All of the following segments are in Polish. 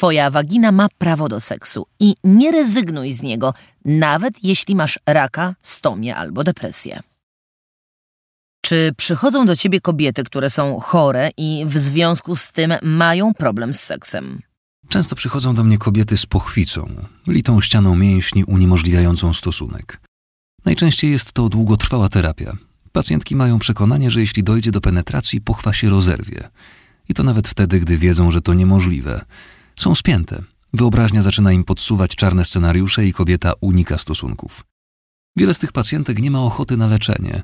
Twoja wagina ma prawo do seksu i nie rezygnuj z niego, nawet jeśli masz raka, stomię albo depresję. Czy przychodzą do ciebie kobiety, które są chore i w związku z tym mają problem z seksem? Często przychodzą do mnie kobiety z pochwicą, litą ścianą mięśni uniemożliwiającą stosunek. Najczęściej jest to długotrwała terapia. Pacjentki mają przekonanie, że jeśli dojdzie do penetracji, pochwa się rozerwie. I to nawet wtedy, gdy wiedzą, że to niemożliwe. Są spięte. Wyobraźnia zaczyna im podsuwać czarne scenariusze i kobieta unika stosunków. Wiele z tych pacjentek nie ma ochoty na leczenie,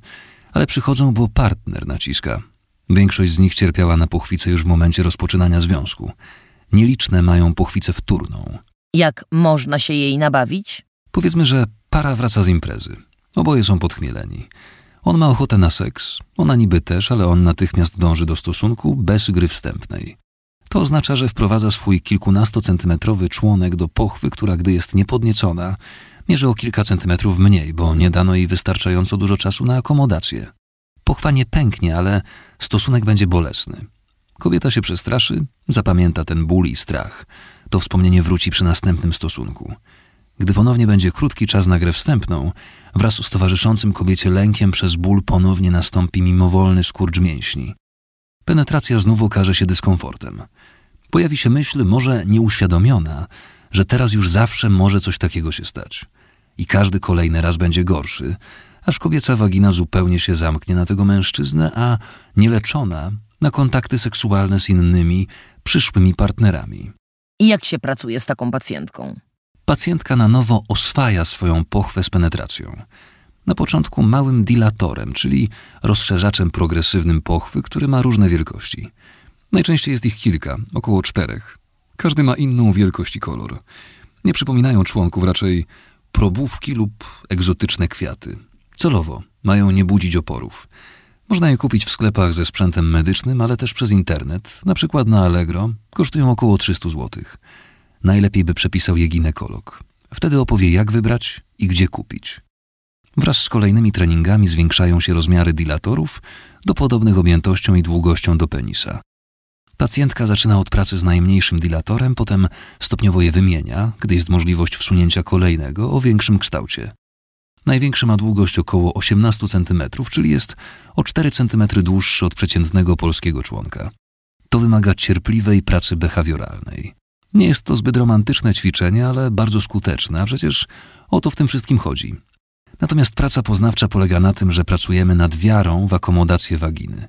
ale przychodzą, bo partner naciska. Większość z nich cierpiała na pochwicę już w momencie rozpoczynania związku. Nieliczne mają pochwicę wtórną. Jak można się jej nabawić? Powiedzmy, że para wraca z imprezy. Oboje są podchmieleni. On ma ochotę na seks, ona niby też, ale on natychmiast dąży do stosunku bez gry wstępnej. To oznacza, że wprowadza swój kilkunastocentymetrowy członek do pochwy, która gdy jest niepodniecona, mierzy o kilka centymetrów mniej, bo nie dano jej wystarczająco dużo czasu na akomodację. Pochwa nie pęknie, ale stosunek będzie bolesny. Kobieta się przestraszy, zapamięta ten ból i strach. To wspomnienie wróci przy następnym stosunku. Gdy ponownie będzie krótki czas na grę wstępną, wraz z towarzyszącym kobiecie lękiem przez ból ponownie nastąpi mimowolny skurcz mięśni. Penetracja znów okaże się dyskomfortem. Pojawi się myśl, może nieuświadomiona, że teraz już zawsze może coś takiego się stać. I każdy kolejny raz będzie gorszy, aż kobieca wagina zupełnie się zamknie na tego mężczyznę, a nieleczona na kontakty seksualne z innymi, przyszłymi partnerami. I jak się pracuje z taką pacjentką? Pacjentka na nowo oswaja swoją pochwę z penetracją. Na początku małym dilatorem, czyli rozszerzaczem progresywnym pochwy, który ma różne wielkości. Najczęściej jest ich kilka, około czterech. Każdy ma inną wielkość i kolor. Nie przypominają członków, raczej probówki lub egzotyczne kwiaty. Celowo mają nie budzić oporów. Można je kupić w sklepach ze sprzętem medycznym, ale też przez internet, na przykład na Allegro. Kosztują około 300 zł. Najlepiej by przepisał je ginekolog. Wtedy opowie, jak wybrać i gdzie kupić. Wraz z kolejnymi treningami zwiększają się rozmiary dilatorów do podobnych objętością i długością do penisa. Pacjentka zaczyna od pracy z najmniejszym dilatorem, potem stopniowo je wymienia, gdy jest możliwość wsunięcia kolejnego o większym kształcie. Największy ma długość około 18 cm, czyli jest o 4 cm dłuższy od przeciętnego polskiego członka. To wymaga cierpliwej pracy behawioralnej. Nie jest to zbyt romantyczne ćwiczenie, ale bardzo skuteczne, a przecież o to w tym wszystkim chodzi. Natomiast praca poznawcza polega na tym, że pracujemy nad wiarą w akomodację waginy.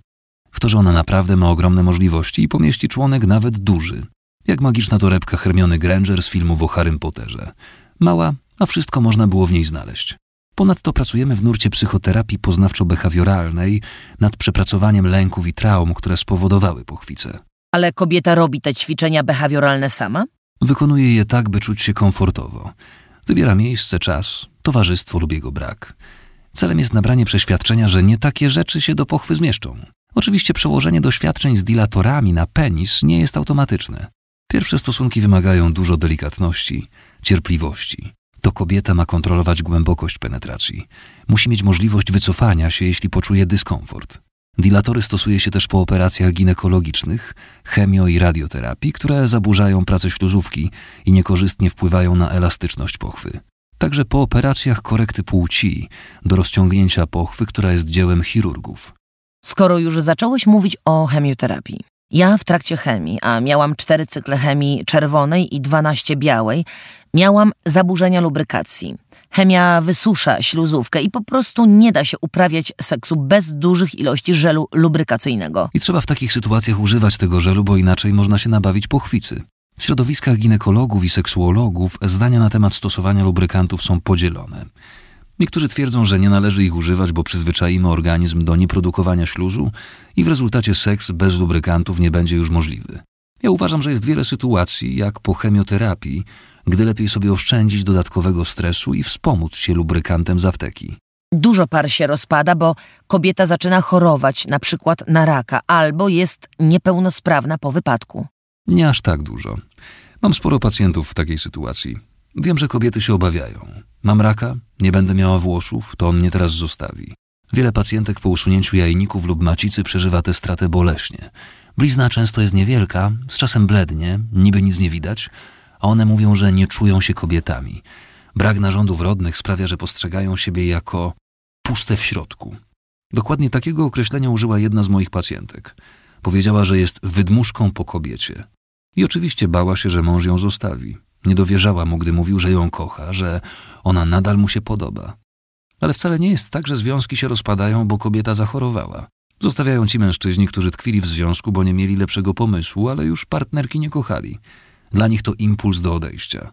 W to, że ona naprawdę ma ogromne możliwości i pomieści członek nawet duży. Jak magiczna torebka Hermiony Granger z filmu o Harrym Potterze. Mała, a wszystko można było w niej znaleźć. Ponadto pracujemy w nurcie psychoterapii poznawczo-behawioralnej nad przepracowaniem lęków i traum, które spowodowały pochwicę. Ale kobieta robi te ćwiczenia behawioralne sama? Wykonuje je tak, by czuć się komfortowo. Wybiera miejsce, czas, towarzystwo lub jego brak. Celem jest nabranie przeświadczenia, że nie takie rzeczy się do pochwy zmieszczą. Oczywiście przełożenie doświadczeń z dilatorami na penis nie jest automatyczne. Pierwsze stosunki wymagają dużo delikatności, cierpliwości. To kobieta ma kontrolować głębokość penetracji. Musi mieć możliwość wycofania się, jeśli poczuje dyskomfort. Dilatory stosuje się też po operacjach ginekologicznych, chemio i radioterapii, które zaburzają pracę śluzówki i niekorzystnie wpływają na elastyczność pochwy. Także po operacjach korekty płci do rozciągnięcia pochwy, która jest dziełem chirurgów. Skoro już zacząłeś mówić o chemioterapii. Ja w trakcie chemii, a miałam cztery cykle chemii czerwonej i 12 białej, miałam zaburzenia lubrykacji. Chemia wysusza śluzówkę i po prostu nie da się uprawiać seksu bez dużych ilości żelu lubrykacyjnego. I trzeba w takich sytuacjach używać tego żelu, bo inaczej można się nabawić pochwicy. W środowiskach ginekologów i seksuologów zdania na temat stosowania lubrykantów są podzielone. Niektórzy twierdzą, że nie należy ich używać, bo przyzwyczaimy organizm do nieprodukowania śluzu i w rezultacie seks bez lubrykantów nie będzie już możliwy. Ja uważam, że jest wiele sytuacji, jak po chemioterapii, gdy lepiej sobie oszczędzić dodatkowego stresu i wspomóc się lubrykantem z apteki. Dużo par się rozpada, bo kobieta zaczyna chorować, na przykład na raka, albo jest niepełnosprawna po wypadku. Nie aż tak dużo. Mam sporo pacjentów w takiej sytuacji. Wiem, że kobiety się obawiają. Mam raka, nie będę miała włosów, to on mnie teraz zostawi. Wiele pacjentek po usunięciu jajników lub macicy przeżywa tę stratę boleśnie. Blizna często jest niewielka, z czasem blednie, niby nic nie widać, a one mówią, że nie czują się kobietami. Brak narządów rodnych sprawia, że postrzegają siebie jako puste w środku. Dokładnie takiego określenia użyła jedna z moich pacjentek. Powiedziała, że jest wydmuszką po kobiecie. I oczywiście bała się, że mąż ją zostawi. Nie dowierzała mu, gdy mówił, że ją kocha, że ona nadal mu się podoba. Ale wcale nie jest tak, że związki się rozpadają, bo kobieta zachorowała. Zostawiają ci mężczyźni, którzy tkwili w związku, bo nie mieli lepszego pomysłu, ale już partnerki nie kochali. Dla nich to impuls do odejścia.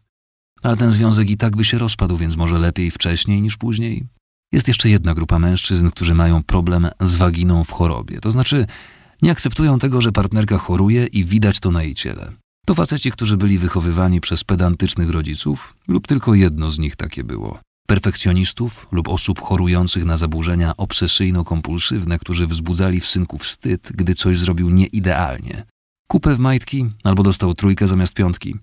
Ale ten związek i tak by się rozpadł, więc może lepiej wcześniej niż później. Jest jeszcze jedna grupa mężczyzn, którzy mają problem z waginą w chorobie. To znaczy, nie akceptują tego, że partnerka choruje i widać to na jej ciele. To faceci, którzy byli wychowywani przez pedantycznych rodziców, lub tylko jedno z nich takie było. Perfekcjonistów lub osób chorujących na zaburzenia obsesyjno-kompulsywne, którzy wzbudzali w synku wstyd, gdy coś zrobił nieidealnie. Kupę w majtki albo dostał trójkę zamiast piątki.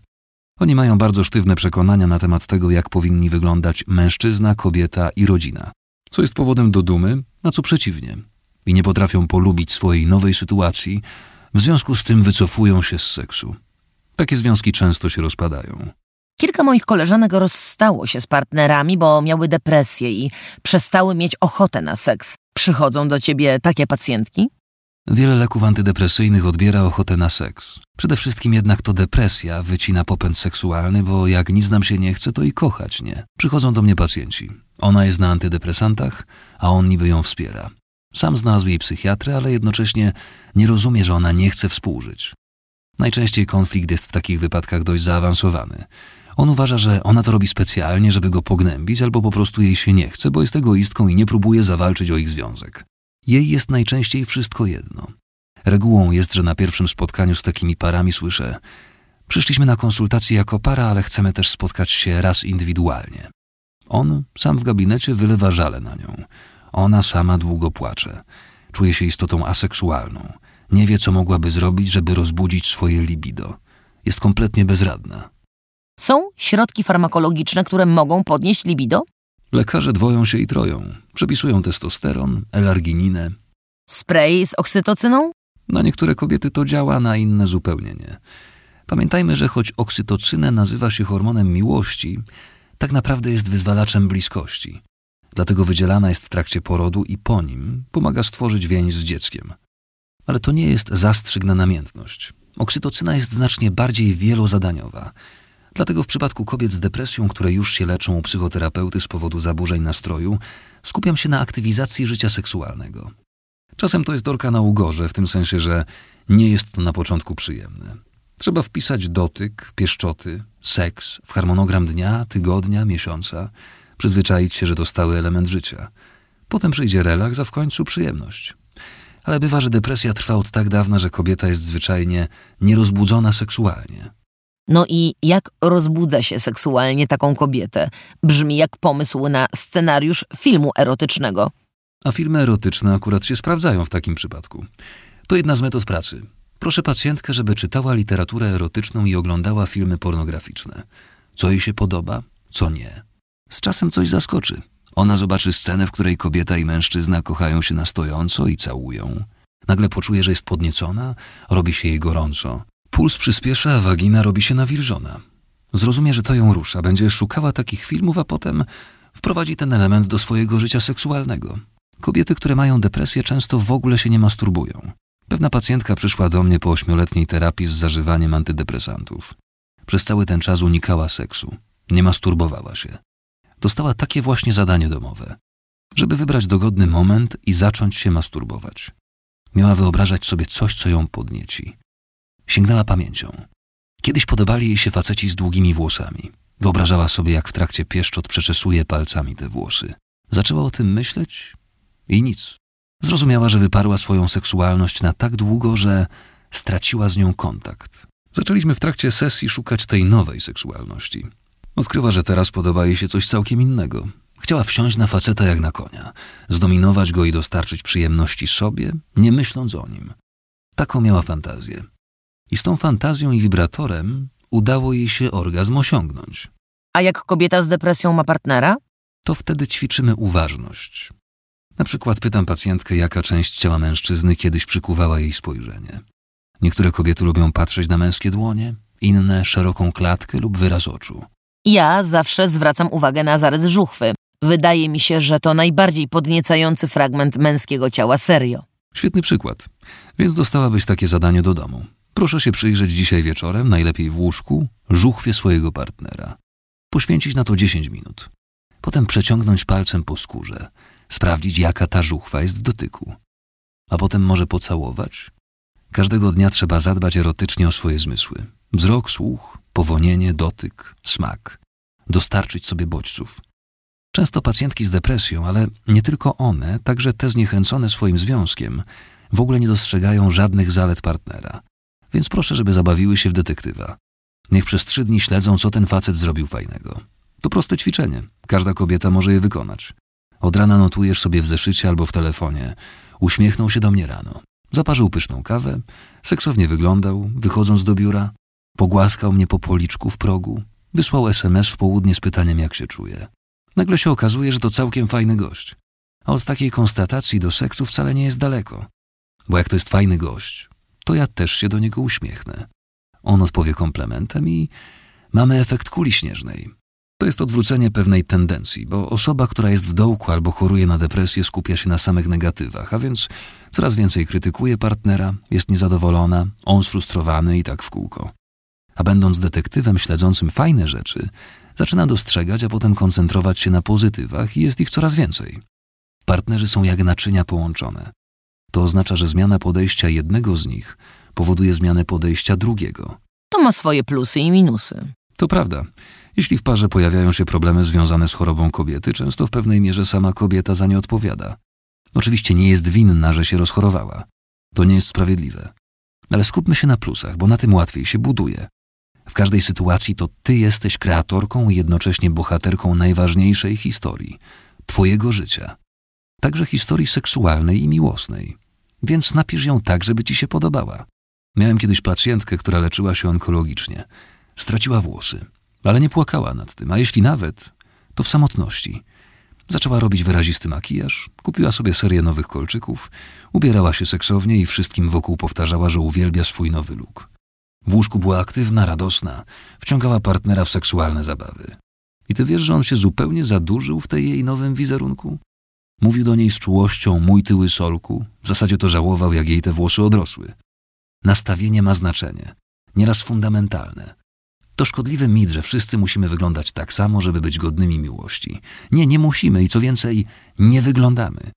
Oni mają bardzo sztywne przekonania na temat tego, jak powinni wyglądać mężczyzna, kobieta i rodzina. Co jest powodem do dumy, a co przeciwnie. I nie potrafią polubić swojej nowej sytuacji, w związku z tym wycofują się z seksu. Takie związki często się rozpadają. Kilka moich koleżanek rozstało się z partnerami, bo miały depresję i przestały mieć ochotę na seks. Przychodzą do ciebie takie pacjentki? Wiele leków antydepresyjnych odbiera ochotę na seks. Przede wszystkim jednak to depresja wycina popęd seksualny, bo jak nic nam się nie chce, to i kochać nie. Przychodzą do mnie pacjenci. Ona jest na antydepresantach, a on niby ją wspiera. Sam znalazł jej psychiatrę, ale jednocześnie nie rozumie, że ona nie chce współżyć. Najczęściej konflikt jest w takich wypadkach dość zaawansowany. On uważa, że ona to robi specjalnie, żeby go pognębić, albo po prostu jej się nie chce, bo jest egoistką i nie próbuje zawalczyć o ich związek. Jej jest najczęściej wszystko jedno. Regułą jest, że na pierwszym spotkaniu z takimi parami słyszę: Przyszliśmy na konsultację jako para, ale chcemy też spotkać się raz indywidualnie. On sam w gabinecie wylewa żale na nią. Ona sama długo płacze. Czuje się istotą aseksualną. Nie wie, co mogłaby zrobić, żeby rozbudzić swoje libido. Jest kompletnie bezradna. Są środki farmakologiczne, które mogą podnieść libido? Lekarze dwoją się i troją. Przepisują testosteron, elargininę. Spray z oksytocyną? Na niektóre kobiety to działa, na inne zupełnie nie. Pamiętajmy, że choć oksytocynę nazywa się hormonem miłości, tak naprawdę jest wyzwalaczem bliskości. Dlatego wydzielana jest w trakcie porodu i po nim pomaga stworzyć więź z dzieckiem. Ale to nie jest zastrzyk na namiętność. Oksytocyna jest znacznie bardziej wielozadaniowa. Dlatego w przypadku kobiet z depresją, które już się leczą u psychoterapeuty z powodu zaburzeń nastroju, skupiam się na aktywizacji życia seksualnego. Czasem to jest dorka na ugorze, w tym sensie, że nie jest to na początku przyjemne. Trzeba wpisać dotyk, pieszczoty, seks w harmonogram dnia, tygodnia, miesiąca, przyzwyczaić się, że to stały element życia. Potem przyjdzie relaks, a w końcu przyjemność. Ale bywa, że depresja trwa od tak dawna, że kobieta jest zwyczajnie nierozbudzona seksualnie. No i jak rozbudza się seksualnie taką kobietę? Brzmi jak pomysł na scenariusz filmu erotycznego. A filmy erotyczne akurat się sprawdzają w takim przypadku. To jedna z metod pracy. Proszę pacjentkę, żeby czytała literaturę erotyczną i oglądała filmy pornograficzne. Co jej się podoba, co nie. Z czasem coś zaskoczy. Ona zobaczy scenę, w której kobieta i mężczyzna kochają się na stojąco i całują. Nagle poczuje, że jest podniecona, robi się jej gorąco. Puls przyspiesza, a wagina robi się nawilżona. Zrozumie, że to ją rusza, będzie szukała takich filmów, a potem wprowadzi ten element do swojego życia seksualnego. Kobiety, które mają depresję, często w ogóle się nie masturbują. Pewna pacjentka przyszła do mnie po ośmioletniej terapii z zażywaniem antydepresantów. Przez cały ten czas unikała seksu, nie masturbowała się. Dostała takie właśnie zadanie domowe, żeby wybrać dogodny moment i zacząć się masturbować. Miała wyobrażać sobie coś, co ją podnieci. Sięgnęła pamięcią. Kiedyś podobali jej się faceci z długimi włosami. Wyobrażała sobie, jak w trakcie pieszczot przeczesuje palcami te włosy. Zaczęła o tym myśleć i nic. Zrozumiała, że wyparła swoją seksualność na tak długo, że straciła z nią kontakt. Zaczęliśmy w trakcie sesji szukać tej nowej seksualności. Odkryła, że teraz podoba jej się coś całkiem innego. Chciała wsiąść na faceta jak na konia, zdominować go i dostarczyć przyjemności sobie, nie myśląc o nim. Taką miała fantazję. I z tą fantazją i wibratorem udało jej się orgazm osiągnąć. A jak kobieta z depresją ma partnera? To wtedy ćwiczymy uważność. Na przykład pytam pacjentkę, jaka część ciała mężczyzny kiedyś przykuwała jej spojrzenie. Niektóre kobiety lubią patrzeć na męskie dłonie, inne szeroką klatkę lub wyraz oczu. Ja zawsze zwracam uwagę na zarys żuchwy. Wydaje mi się, że to najbardziej podniecający fragment męskiego ciała serio. Świetny przykład. Więc dostałabyś takie zadanie do domu. Proszę się przyjrzeć dzisiaj wieczorem, najlepiej w łóżku, żuchwie swojego partnera. Poświęcić na to 10 minut. Potem przeciągnąć palcem po skórze, sprawdzić jaka ta żuchwa jest w dotyku. A potem może pocałować. Każdego dnia trzeba zadbać erotycznie o swoje zmysły. Wzrok, słuch, powonienie, dotyk, smak. Dostarczyć sobie bodźców. Często pacjentki z depresją, ale nie tylko one, także te zniechęcone swoim związkiem, w ogóle nie dostrzegają żadnych zalet partnera. Więc proszę, żeby zabawiły się w detektywa. Niech przez trzy dni śledzą, co ten facet zrobił fajnego. To proste ćwiczenie. Każda kobieta może je wykonać. Od rana notujesz sobie w zeszycie albo w telefonie. Uśmiechnął się do mnie rano. Zaparzył pyszną kawę, seksownie wyglądał, wychodząc do biura. Pogłaskał mnie po policzku w progu. Wysłał SMS w południe z pytaniem, jak się czuje. Nagle się okazuje, że to całkiem fajny gość. A od takiej konstatacji do seksu wcale nie jest daleko. Bo jak to jest fajny gość, to ja też się do niego uśmiechnę. On odpowie komplementem i mamy efekt kuli śnieżnej. To jest odwrócenie pewnej tendencji, bo osoba, która jest w dołku albo choruje na depresję, skupia się na samych negatywach, a więc coraz więcej krytykuje partnera, jest niezadowolona, on sfrustrowany i tak w kółko. A będąc detektywem śledzącym fajne rzeczy, zaczyna dostrzegać, a potem koncentrować się na pozytywach i jest ich coraz więcej. Partnerzy są jak naczynia połączone. To oznacza, że zmiana podejścia jednego z nich powoduje zmianę podejścia drugiego. To ma swoje plusy i minusy. To prawda. Jeśli w parze pojawiają się problemy związane z chorobą kobiety, często w pewnej mierze sama kobieta za nie odpowiada. Oczywiście nie jest winna, że się rozchorowała. To nie jest sprawiedliwe. Ale skupmy się na plusach, bo na tym łatwiej się buduje. W każdej sytuacji to ty jesteś kreatorką i jednocześnie bohaterką najważniejszej historii twojego życia. Także historii seksualnej i miłosnej. Więc napisz ją tak, żeby ci się podobała. Miałem kiedyś pacjentkę, która leczyła się onkologicznie. Straciła włosy, ale nie płakała nad tym, a jeśli nawet, to w samotności. Zaczęła robić wyrazisty makijaż, kupiła sobie serię nowych kolczyków, ubierała się seksownie i wszystkim wokół powtarzała, że uwielbia swój nowy look. W łóżku była aktywna, radosna, wciągała partnera w seksualne zabawy. I ty wiesz, że on się zupełnie zadłużył w tej jej nowym wizerunku? Mówił do niej z czułością mój tyły solku, w zasadzie to żałował, jak jej te włosy odrosły. Nastawienie ma znaczenie, nieraz fundamentalne. To szkodliwy mit, że wszyscy musimy wyglądać tak samo, żeby być godnymi miłości. Nie, nie musimy i co więcej, nie wyglądamy.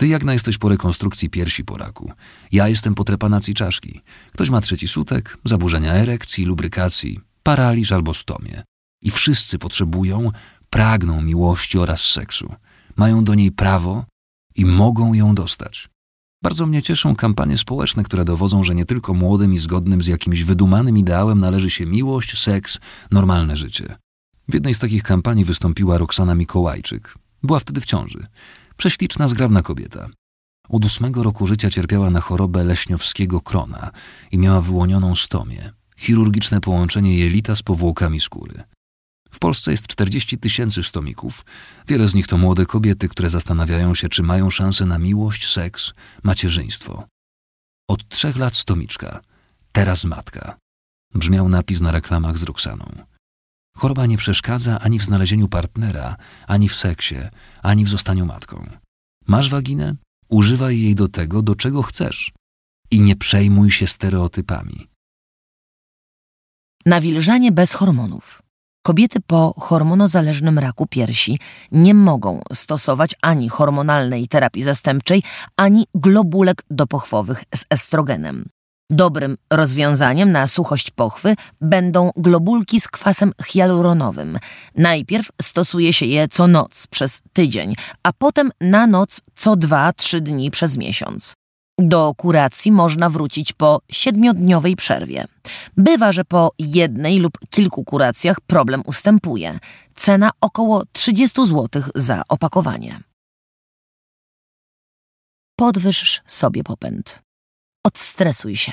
Ty jak jesteś po rekonstrukcji piersi po raku. Ja jestem po trepanacji czaszki. Ktoś ma trzeci sutek, zaburzenia erekcji, lubrykacji, paraliż albo stomie. I wszyscy potrzebują, pragną miłości oraz seksu. Mają do niej prawo i mogą ją dostać. Bardzo mnie cieszą kampanie społeczne, które dowodzą, że nie tylko młodym i zgodnym z jakimś wydumanym ideałem należy się miłość, seks, normalne życie. W jednej z takich kampanii wystąpiła Roxana Mikołajczyk. Była wtedy w ciąży. Prześliczna, zgrabna kobieta. Od ósmego roku życia cierpiała na chorobę leśniowskiego krona i miała wyłonioną stomię, chirurgiczne połączenie jelita z powłokami skóry. W Polsce jest 40 tysięcy stomików. Wiele z nich to młode kobiety, które zastanawiają się, czy mają szansę na miłość, seks, macierzyństwo. Od trzech lat stomiczka, teraz matka. Brzmiał napis na reklamach z Roxaną. Choroba nie przeszkadza ani w znalezieniu partnera, ani w seksie, ani w zostaniu matką. Masz waginę? Używaj jej do tego, do czego chcesz. I nie przejmuj się stereotypami. Nawilżanie bez hormonów. Kobiety po hormonozależnym raku piersi nie mogą stosować ani hormonalnej terapii zastępczej, ani globulek dopochwowych z estrogenem. Dobrym rozwiązaniem na suchość pochwy będą globulki z kwasem hialuronowym. Najpierw stosuje się je co noc przez tydzień, a potem na noc co dwa, trzy dni przez miesiąc. Do kuracji można wrócić po siedmiodniowej przerwie. Bywa, że po jednej lub kilku kuracjach problem ustępuje. Cena około 30 zł za opakowanie. Podwyższ sobie popęd. Odstresuj się.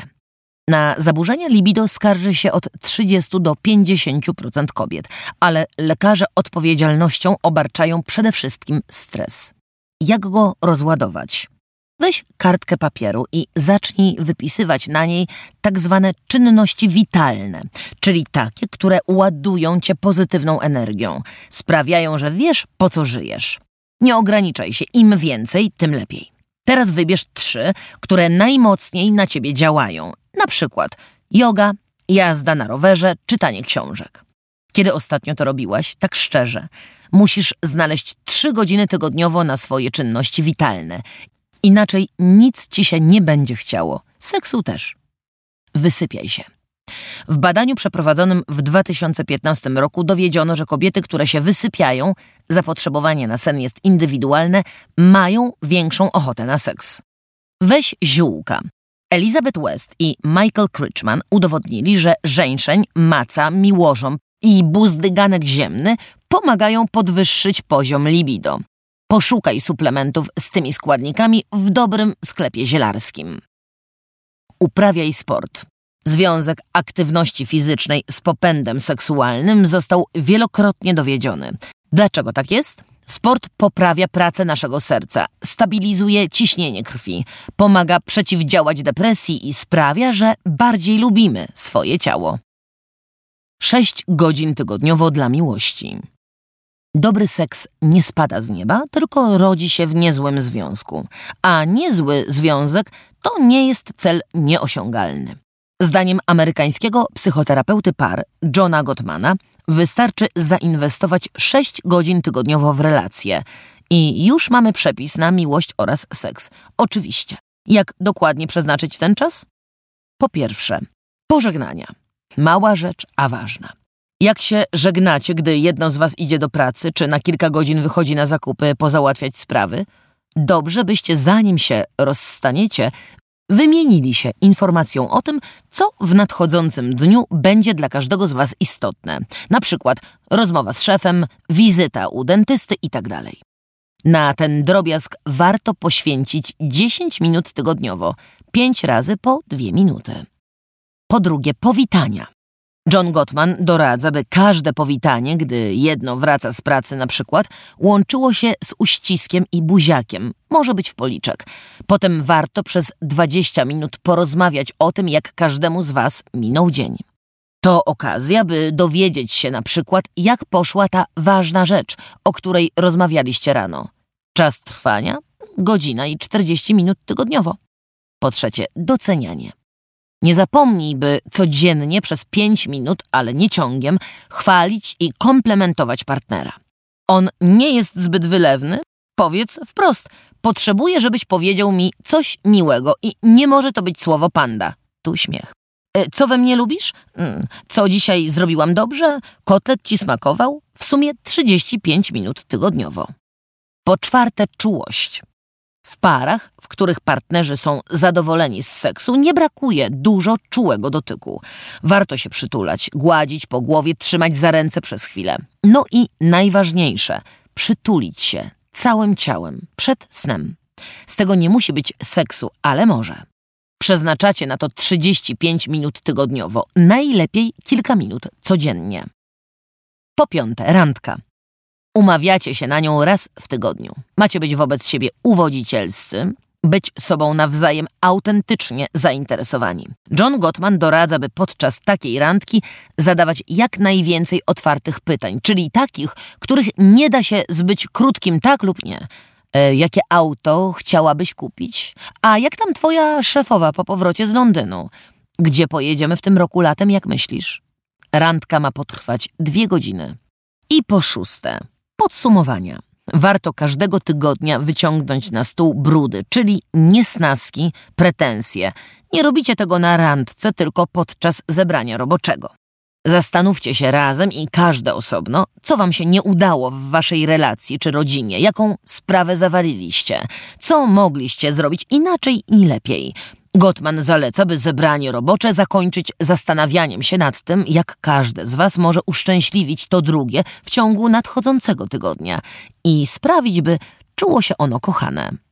Na zaburzenia libido skarży się od 30 do 50% kobiet, ale lekarze odpowiedzialnością obarczają przede wszystkim stres. Jak go rozładować? Weź kartkę papieru i zacznij wypisywać na niej tak zwane czynności witalne, czyli takie, które ładują cię pozytywną energią, sprawiają, że wiesz, po co żyjesz. Nie ograniczaj się, im więcej, tym lepiej. Teraz wybierz trzy, które najmocniej na ciebie działają. Na przykład yoga, jazda na rowerze, czytanie książek. Kiedy ostatnio to robiłaś? Tak szczerze. Musisz znaleźć trzy godziny tygodniowo na swoje czynności witalne. Inaczej nic ci się nie będzie chciało. Seksu też. Wysypiaj się. W badaniu przeprowadzonym w 2015 roku dowiedziono, że kobiety, które się wysypiają, zapotrzebowanie na sen jest indywidualne, mają większą ochotę na seks. Weź ziółka. Elizabeth West i Michael Critchman udowodnili, że żeńszeń, maca, miłożąb i buzdyganek ziemny pomagają podwyższyć poziom libido. Poszukaj suplementów z tymi składnikami w dobrym sklepie zielarskim. Uprawiaj sport. Związek aktywności fizycznej z popędem seksualnym został wielokrotnie dowiedziony. Dlaczego tak jest? Sport poprawia pracę naszego serca, stabilizuje ciśnienie krwi, pomaga przeciwdziałać depresji i sprawia, że bardziej lubimy swoje ciało. 6 godzin tygodniowo dla miłości. Dobry seks nie spada z nieba, tylko rodzi się w niezłym związku. A niezły związek to nie jest cel nieosiągalny. Zdaniem amerykańskiego psychoterapeuty par Johna Gottmana wystarczy zainwestować 6 godzin tygodniowo w relacje i już mamy przepis na miłość oraz seks. Oczywiście. Jak dokładnie przeznaczyć ten czas? Po pierwsze, pożegnania. Mała rzecz, a ważna. Jak się żegnacie, gdy jedno z was idzie do pracy, czy na kilka godzin wychodzi na zakupy pozałatwiać sprawy? Dobrze byście zanim się rozstaniecie, wymienili się informacją o tym, co w nadchodzącym dniu będzie dla każdego z was istotne. Na przykład rozmowa z szefem, wizyta u dentysty itd. Na ten drobiazg warto poświęcić 10 minut tygodniowo, 5 razy po 2 minuty. Po drugie, powitania. John Gottman doradza, by każde powitanie, gdy jedno wraca z pracy na przykład, łączyło się z uściskiem i buziakiem, może być w policzek. Potem warto przez 20 minut porozmawiać o tym, jak każdemu z was minął dzień. To okazja, by dowiedzieć się na przykład, jak poszła ta ważna rzecz, o której rozmawialiście rano. Czas trwania? Godzina i 40 minut tygodniowo. Po trzecie, docenianie. Nie zapomnij, by codziennie przez pięć minut, ale nie ciągiem, chwalić i komplementować partnera. On nie jest zbyt wylewny? Powiedz wprost. Potrzebuję, żebyś powiedział mi coś miłego i nie może to być słowo panda. Tu śmiech. E, co we mnie lubisz? Mm, co dzisiaj zrobiłam dobrze? Kotlet ci smakował? W sumie 35 minut tygodniowo. Po czwarte, czułość. W parach, w których partnerzy są zadowoleni z seksu, nie brakuje dużo czułego dotyku. Warto się przytulać, gładzić po głowie, trzymać za ręce przez chwilę. No i najważniejsze, przytulić się całym ciałem przed snem. Z tego nie musi być seksu, ale może. Przeznaczacie na to 35 minut tygodniowo, najlepiej kilka minut codziennie. Po piąte, randka. Umawiacie się na nią raz w tygodniu. Macie być wobec siebie uwodzicielscy, być sobą nawzajem autentycznie zainteresowani. John Gottman doradza, by podczas takiej randki zadawać jak najwięcej otwartych pytań, czyli takich, których nie da się zbyć krótkim tak lub nie. E, jakie auto chciałabyś kupić? A jak tam twoja szefowa po powrocie z Londynu? Gdzie pojedziemy w tym roku latem, jak myślisz? Randka ma potrwać dwie godziny. I po szóste, Podsumowania. Warto każdego tygodnia wyciągnąć na stół brudy, czyli niesnaski, pretensje. Nie robicie tego na randce, tylko podczas zebrania roboczego. Zastanówcie się razem i każde osobno, co wam się nie udało w waszej relacji czy rodzinie, jaką sprawę zawaliliście, co mogliście zrobić inaczej i lepiej. Gottman zaleca, by zebranie robocze zakończyć zastanawianiem się nad tym, jak każde z Was może uszczęśliwić to drugie w ciągu nadchodzącego tygodnia i sprawić, by czuło się ono kochane.